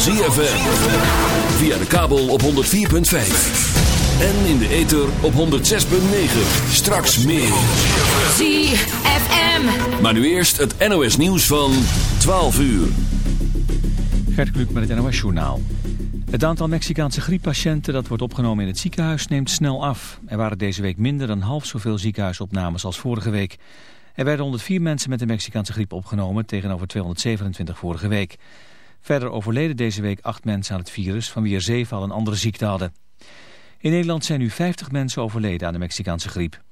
Van ZFM. Via de kabel op 104.5. En in de ether op 106.9. Straks meer. ZFM. Maar nu eerst het NOS nieuws van 12 uur. Gert Kluk met het NOS Journaal. Het aantal Mexicaanse grieppatiënten dat wordt opgenomen in het ziekenhuis neemt snel af. Er waren deze week minder dan half zoveel ziekenhuisopnames als vorige week. Er werden 104 mensen met de Mexicaanse griep opgenomen tegenover 227 vorige week. Verder overleden deze week acht mensen aan het virus, van wie er zeven al een andere ziekte hadden. In Nederland zijn nu 50 mensen overleden aan de Mexicaanse griep.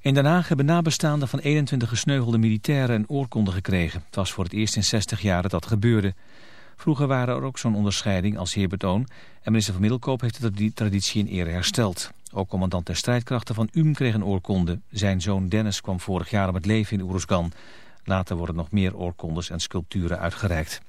In Den Haag hebben nabestaanden van 21 gesneuvelde militairen een oorkonde gekregen. Het was voor het eerst in 60 jaar dat dat gebeurde. Vroeger waren er ook zo'n onderscheiding als heerbetoon en minister van Middelkoop heeft die traditie in ere hersteld. Ook commandant der strijdkrachten van UM kreeg een oorkonde. Zijn zoon Dennis kwam vorig jaar om het leven in Oeruzgan. Later worden nog meer oorkondes en sculpturen uitgereikt.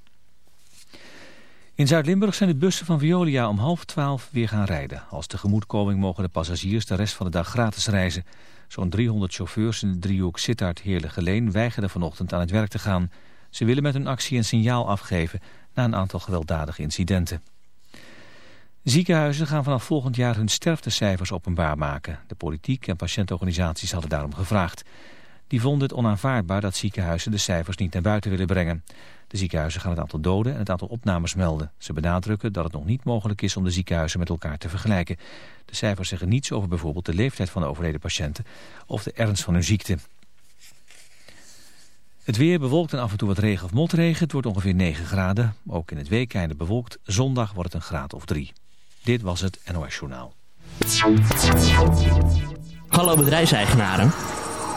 In Zuid-Limburg zijn de bussen van Veolia om half twaalf weer gaan rijden. Als tegemoetkoming mogen de passagiers de rest van de dag gratis reizen. Zo'n 300 chauffeurs in de driehoek Sittard-Heerlen-Geleen weigerden vanochtend aan het werk te gaan. Ze willen met hun actie een signaal afgeven na een aantal gewelddadige incidenten. Ziekenhuizen gaan vanaf volgend jaar hun sterftecijfers openbaar maken. De politiek en patiëntorganisaties hadden daarom gevraagd. Die vonden het onaanvaardbaar dat ziekenhuizen de cijfers niet naar buiten willen brengen. De ziekenhuizen gaan het aantal doden en het aantal opnames melden. Ze benadrukken dat het nog niet mogelijk is om de ziekenhuizen met elkaar te vergelijken. De cijfers zeggen niets over bijvoorbeeld de leeftijd van de overleden patiënten of de ernst van hun ziekte. Het weer bewolkt en af en toe wat regen of motregen. Het wordt ongeveer 9 graden. Ook in het weekende bewolkt. Zondag wordt het een graad of 3. Dit was het NOS Journaal. Hallo bedrijfseigenaren.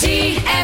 ZFM.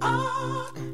Oh.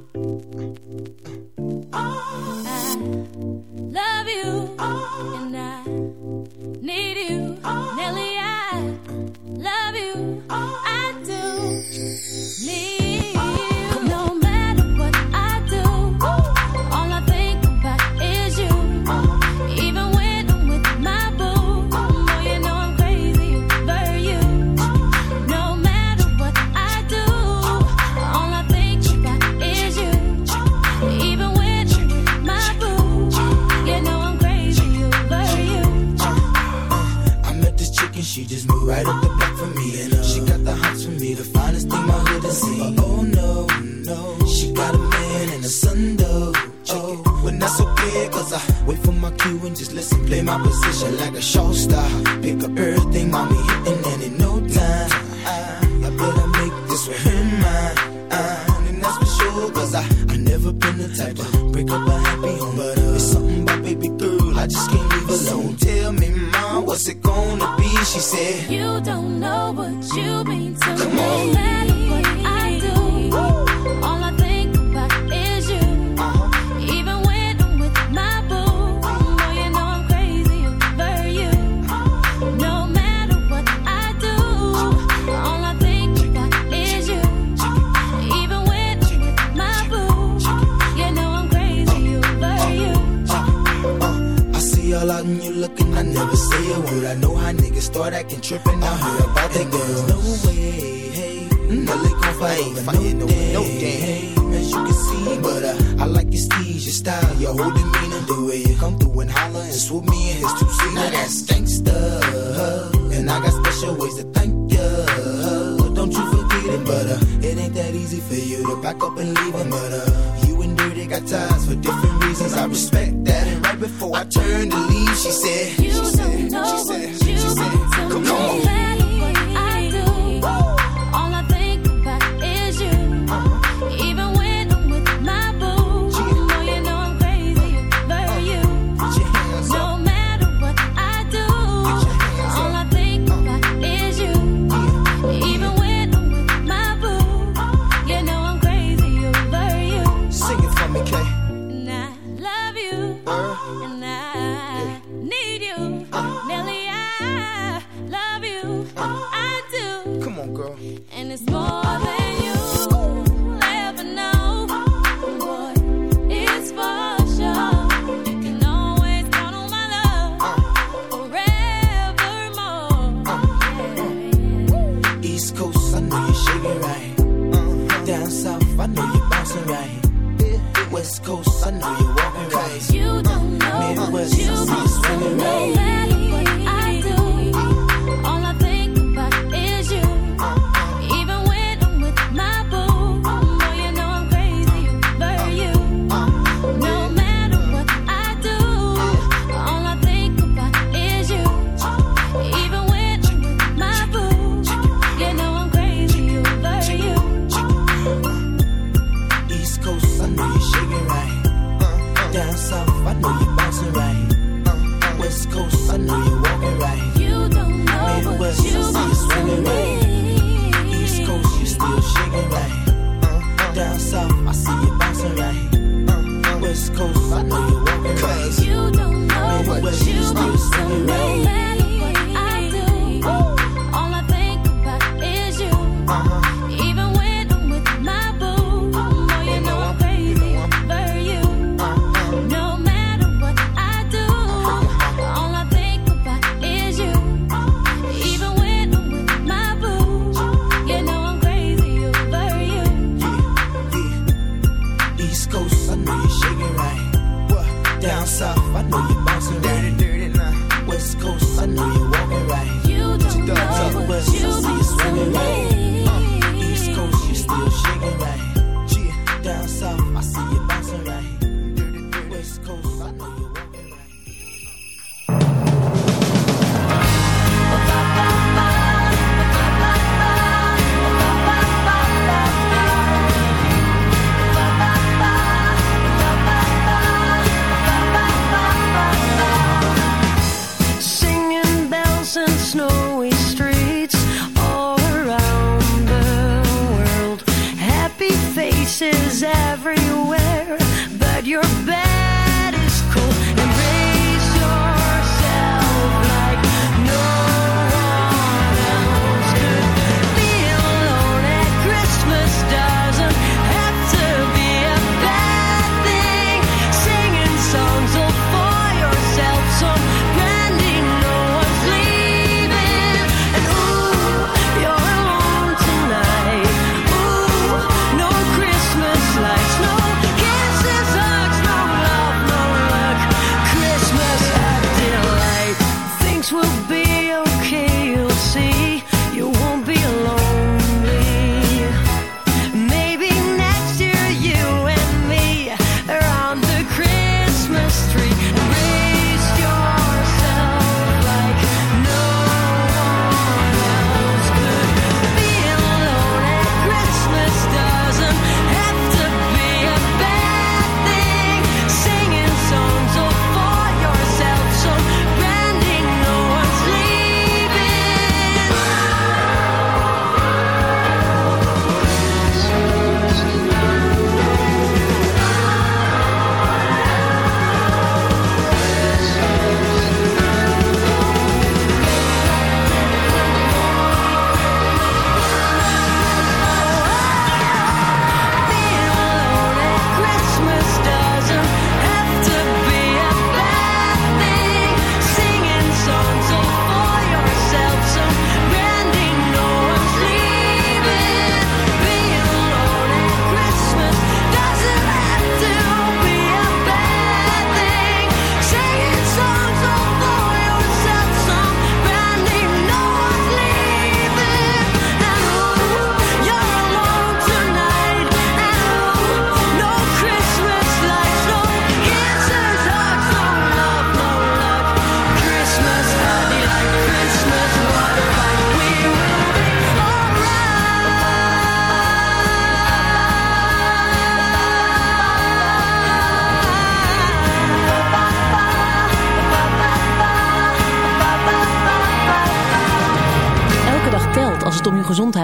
It's with me and his two seats. Now that's gangsta. And I got special ways to thank you. Don't you forget it, but uh, it ain't that easy for you to back up and leave him. But uh, you and Dirty got ties for different reasons. I respect that. And right before I turned to leave, she said, You she don't know she said, what you she said, Come on.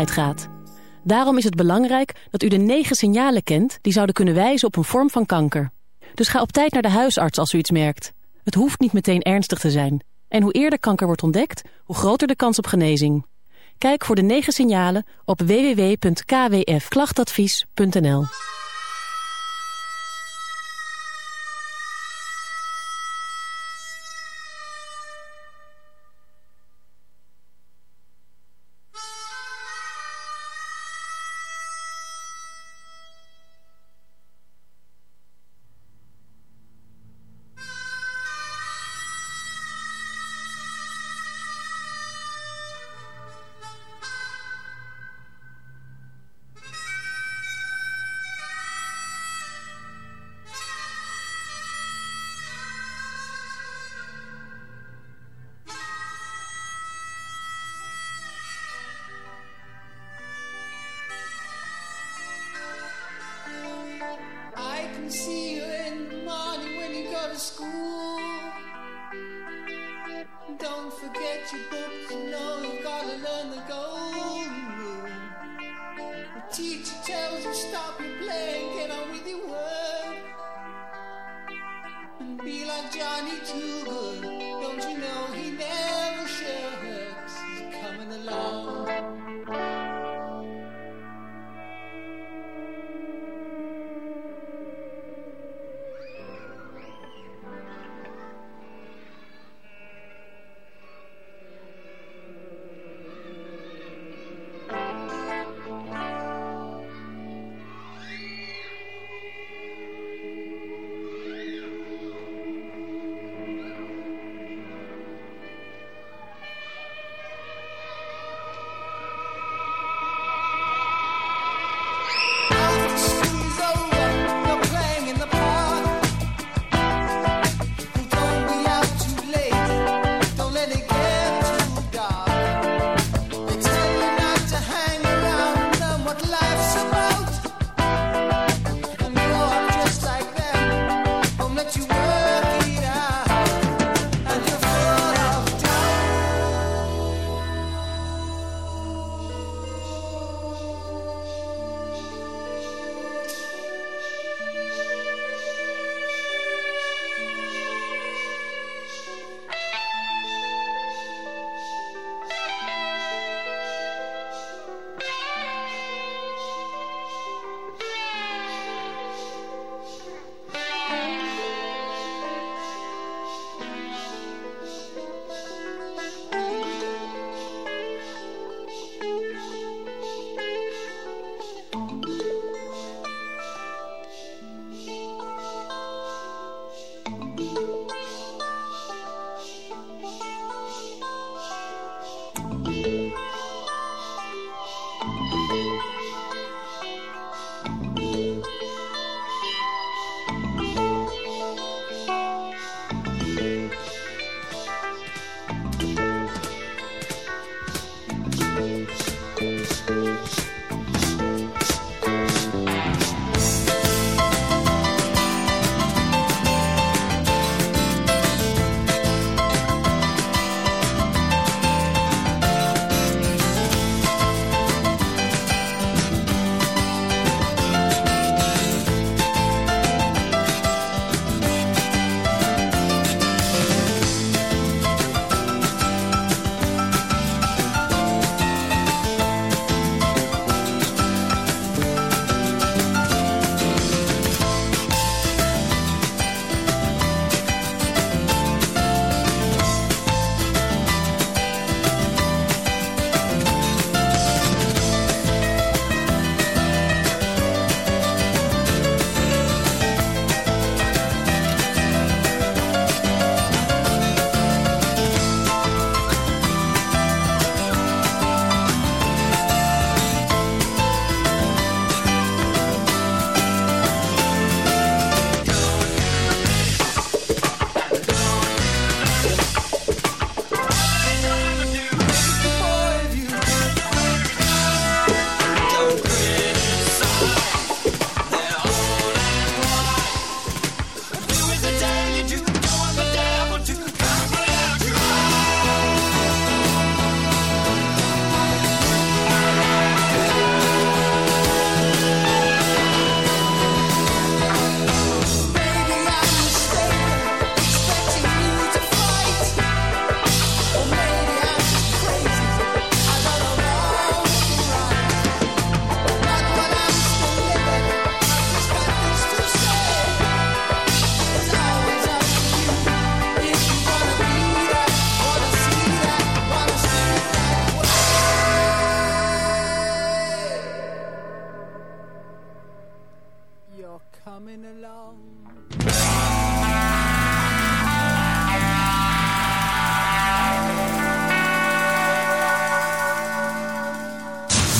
Gaat. Daarom is het belangrijk dat u de negen signalen kent die zouden kunnen wijzen op een vorm van kanker. Dus ga op tijd naar de huisarts als u iets merkt. Het hoeft niet meteen ernstig te zijn. En hoe eerder kanker wordt ontdekt, hoe groter de kans op genezing. Kijk voor de negen signalen op www.kwfklachtadvies.nl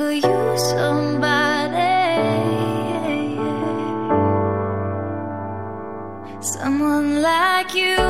could use somebody, someone like you.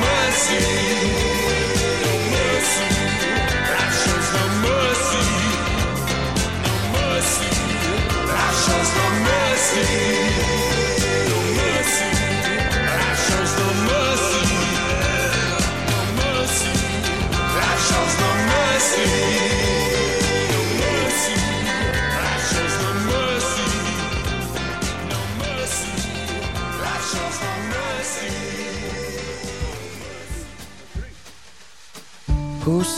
Mercy.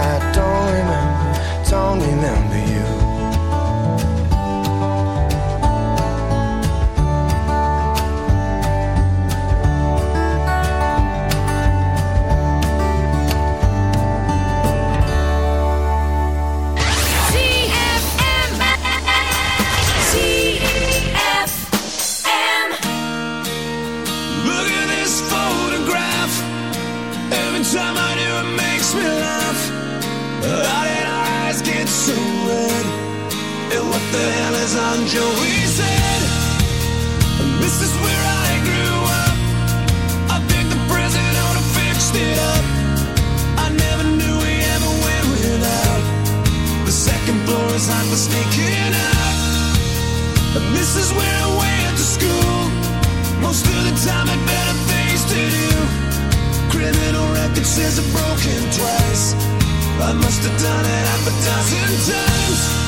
I don't remember, don't remember. as Aunt Joey said, this is where I grew up. I think the prison owner fixed it up. I never knew we ever went without. The second floor is hot for sneaking out. And this is where I went to school. Most of the time, I'd better things to do. Criminal record says I've broken twice. I must have done it half a dozen times.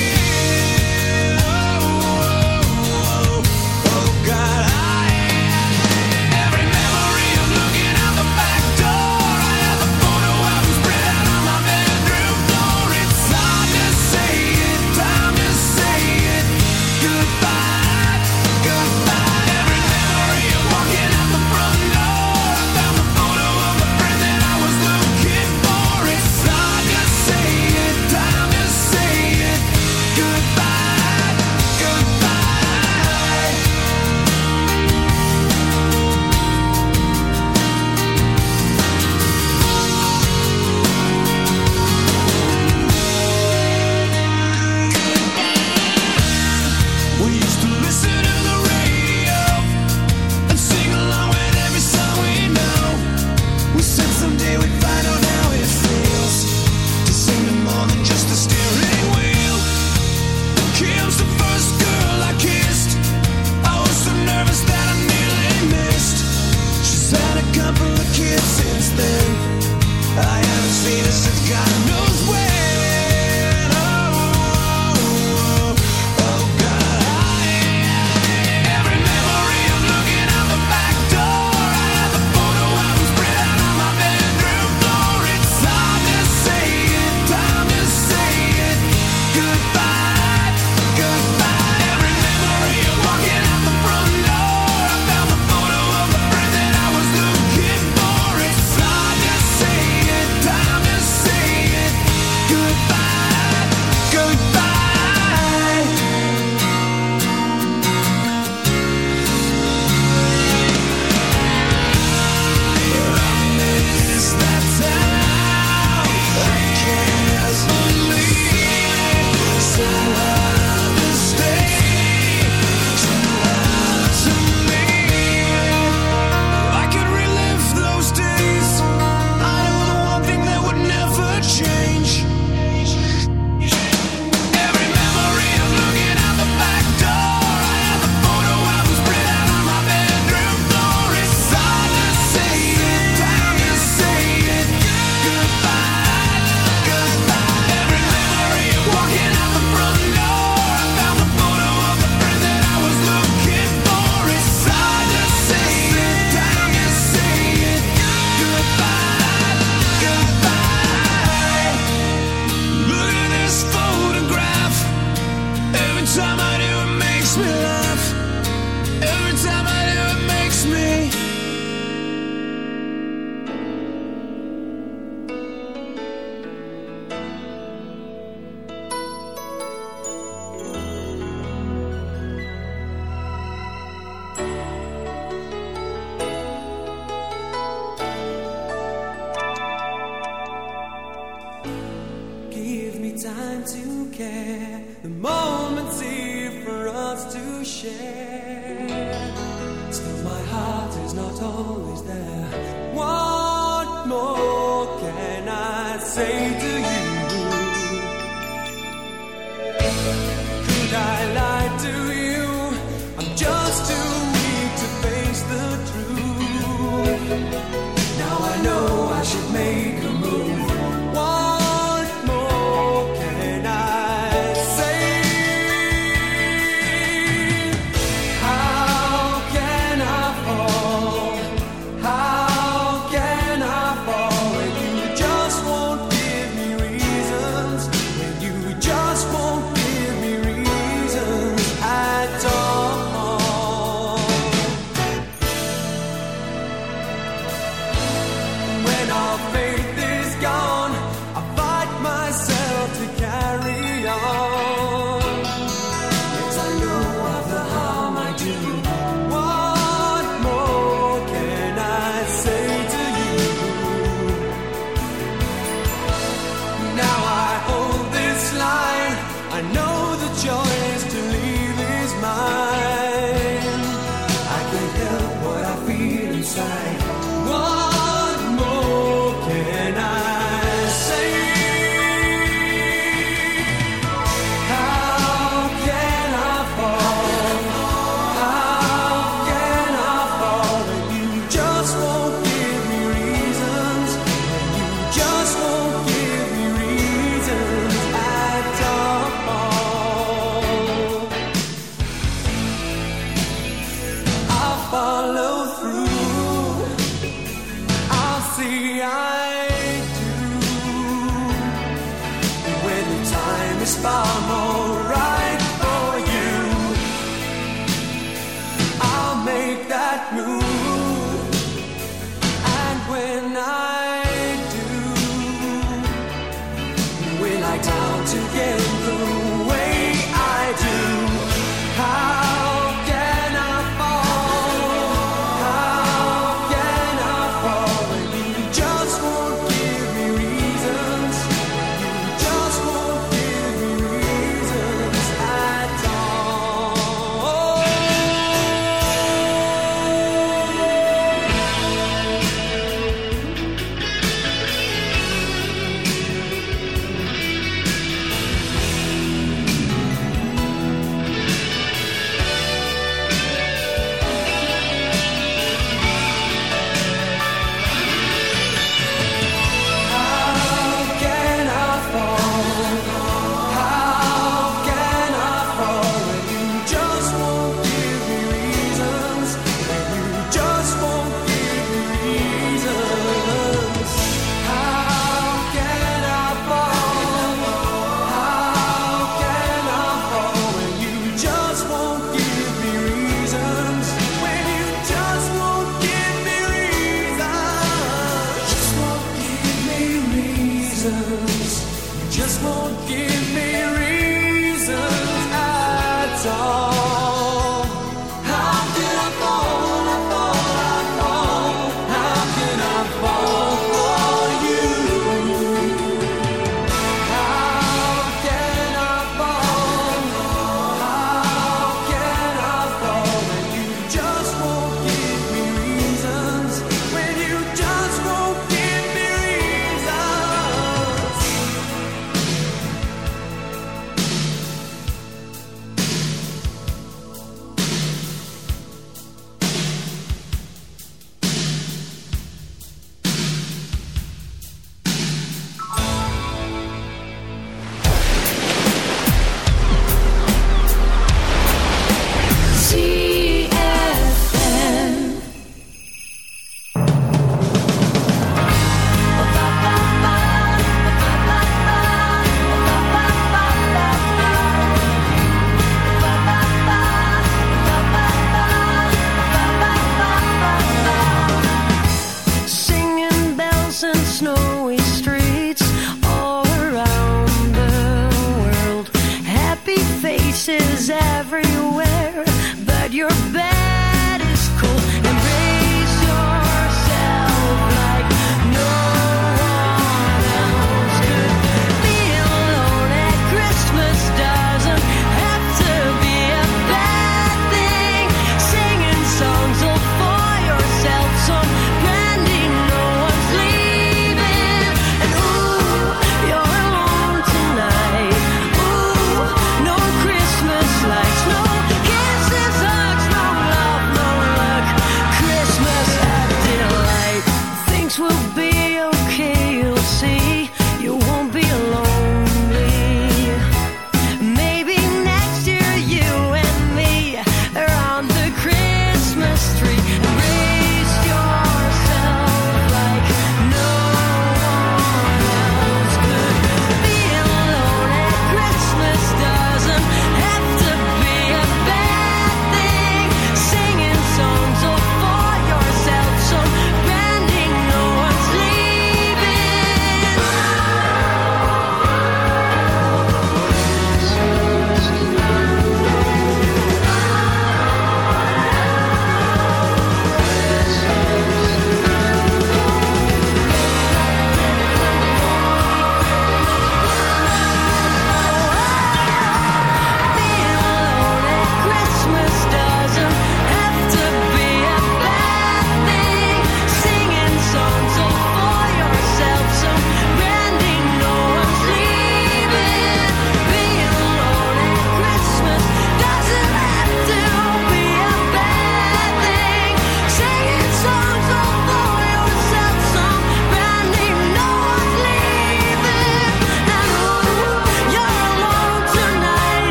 time to care, the moment's here for us to share. Still, my heart is not always there.